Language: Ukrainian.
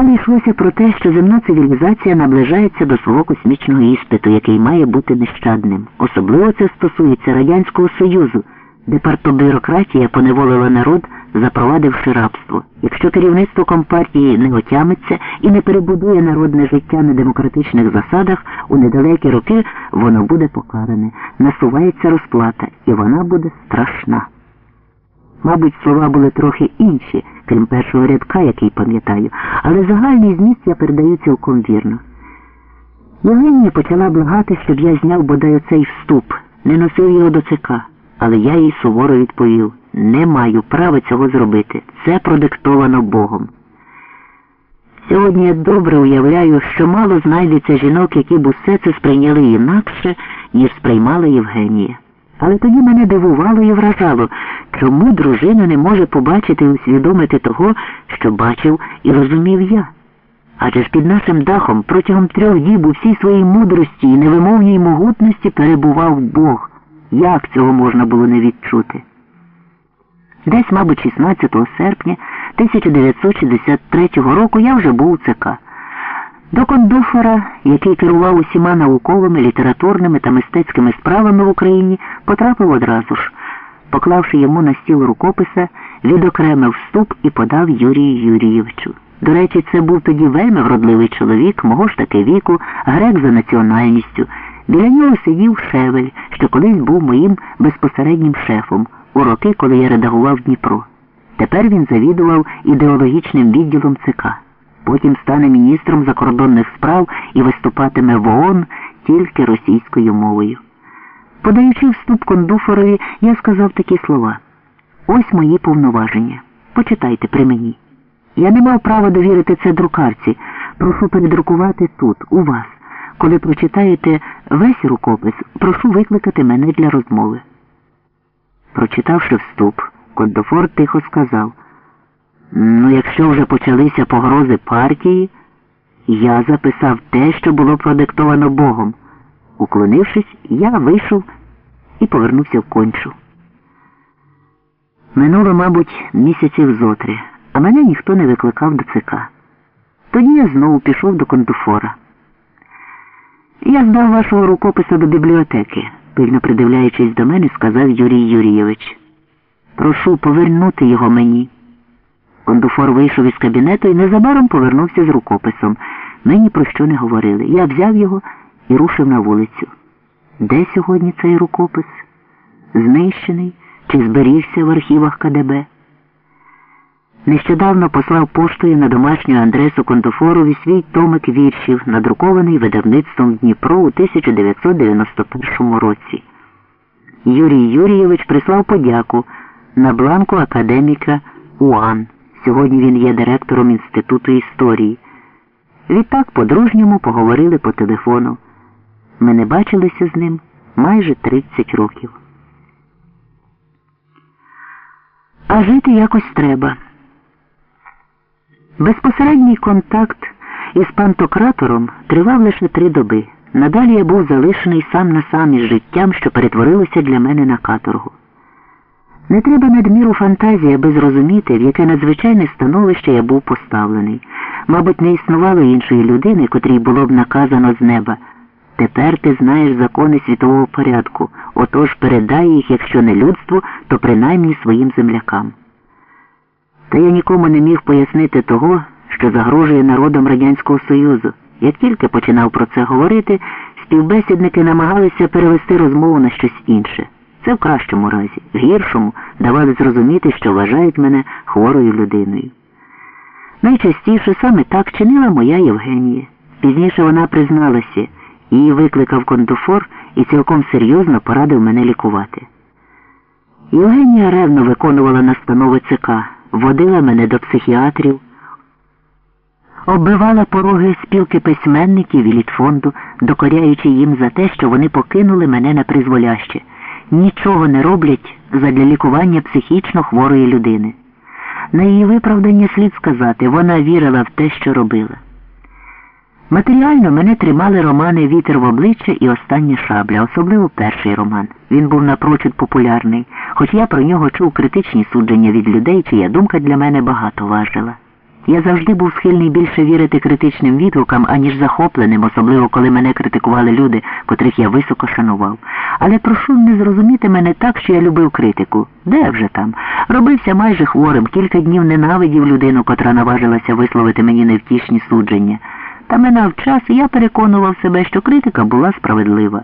Далі йшлося про те, що земна цивілізація наближається до свого космічного іспиту, який має бути нещадним. Особливо це стосується Радянського Союзу, де партобюрократія поневолила народ, запровадивши рабство. Якщо керівництво компартії не отямиться і не перебудує народне життя на демократичних засадах, у недалекі роки воно буде покаране, насувається розплата, і вона буде страшна. Мабуть, слова були трохи інші, крім першого рядка, який пам'ятаю, але загальний зміст я передаю цілком вірно. Євгенія почала благати, щоб я зняв бодай оцей вступ, не носив його до ЦК, але я їй суворо відповів не маю права цього зробити. Це продиктовано Богом. Сьогодні я добре уявляю, що мало знайдеться жінок, які б усе це сприйняли інакше, ніж сприймала Євгенія. Але тоді мене дивувало і вражало, чому дружина не може побачити і усвідомити того, що бачив і розумів я. Адже ж під нашим дахом протягом трьох діб у всій своїй мудрості і невимовній могутності перебував Бог. Як цього можна було не відчути? Десь, мабуть, 16 серпня 1963 року я вже був у ЦК. До кондуфора, який керував усіма науковими, літературними та мистецькими справами в Україні, потрапив одразу ж. Поклавши йому на стіл рукописа, відокремив вступ і подав Юрію Юрійовичу. До речі, це був тоді вельми вродливий чоловік, мого ж таки віку, грек за національністю. Біля нього сидів Шевель, що колись був моїм безпосереднім шефом у роки, коли я редагував Дніпро. Тепер він завідував ідеологічним відділом ЦК. Потім стане міністром закордонних справ і виступатиме в ООН тільки російською мовою. Подаючи вступ кондуфорові, я сказав такі слова. Ось мої повноваження. Почитайте при мені. Я не мав права довірити це друкарці. Прошу передрукувати тут, у вас. Коли прочитаєте весь рукопис, прошу викликати мене для розмови. Прочитавши вступ, кондофор тихо сказав. Ну, якщо вже почалися погрози партії, я записав те, що було продиктовано Богом. Уклонившись, я вийшов і повернувся в кончу. Минуло, мабуть, місяців зотри, а мене ніхто не викликав до ЦК. Тоді я знову пішов до кондуфора. Я здав вашого рукописа до бібліотеки, пильно придивляючись до мене, сказав Юрій Юрійович. Прошу повернути його мені. Кондуфор вийшов із кабінету і незабаром повернувся з рукописом. Мені про що не говорили. Я взяв його і рушив на вулицю. Де сьогодні цей рукопис? Знищений чи зберігся в архівах КДБ? Нещодавно послав поштою на домашню адресу Кондофорові свій томик віршів, надрукований видавництвом Дніпро у 1991 році. Юрій Юрійович прислав подяку на бланку академіка УАН. Сьогодні він є директором Інституту історії. Відтак по-дружньому поговорили по телефону. Ми не бачилися з ним майже 30 років. А жити якось треба. Безпосередній контакт із пантократором тривав лише три доби. Надалі я був залишений сам на сам із життям, що перетворилося для мене на каторгу. Не треба надміру фантазії, аби зрозуміти, в яке надзвичайне становище я був поставлений. Мабуть, не існувало іншої людини, котрій було б наказано з неба. Тепер ти знаєш закони світового порядку, отож передай їх, якщо не людству, то принаймні своїм землякам. Та я нікому не міг пояснити того, що загрожує народом Радянського Союзу. Як тільки починав про це говорити, співбесідники намагалися перевести розмову на щось інше. Це в кращому разі, в гіршому давали зрозуміти, що вважають мене хворою людиною. Найчастіше саме так чинила моя Євгенія. Пізніше вона призналася, її викликав кондуфор і цілком серйозно порадив мене лікувати. Євгенія ревно виконувала настанови ЦК, водила мене до психіатрів, оббивала пороги спілки письменників і літфонду, докоряючи їм за те, що вони покинули мене на призволяще нічого не роблять задля лікування психічно хворої людини. На її виправдання слід сказати, вона вірила в те, що робила. Матеріально мене тримали романи Вітер в обличчя і Остання шабля, особливо перший роман. Він був напрочуд популярний, хоч я про нього чув критичні судження від людей, чия думка для мене багато важила. Я завжди був схильний більше вірити критичним відгукам, аніж захопленим, особливо коли мене критикували люди, котрих я високо шанував. Але прошу не зрозуміти мене так, що я любив критику. Де вже там? Робився майже хворим, кілька днів ненавидів людину, котра наважилася висловити мені невтішні судження. Та минав час, і я переконував себе, що критика була справедлива.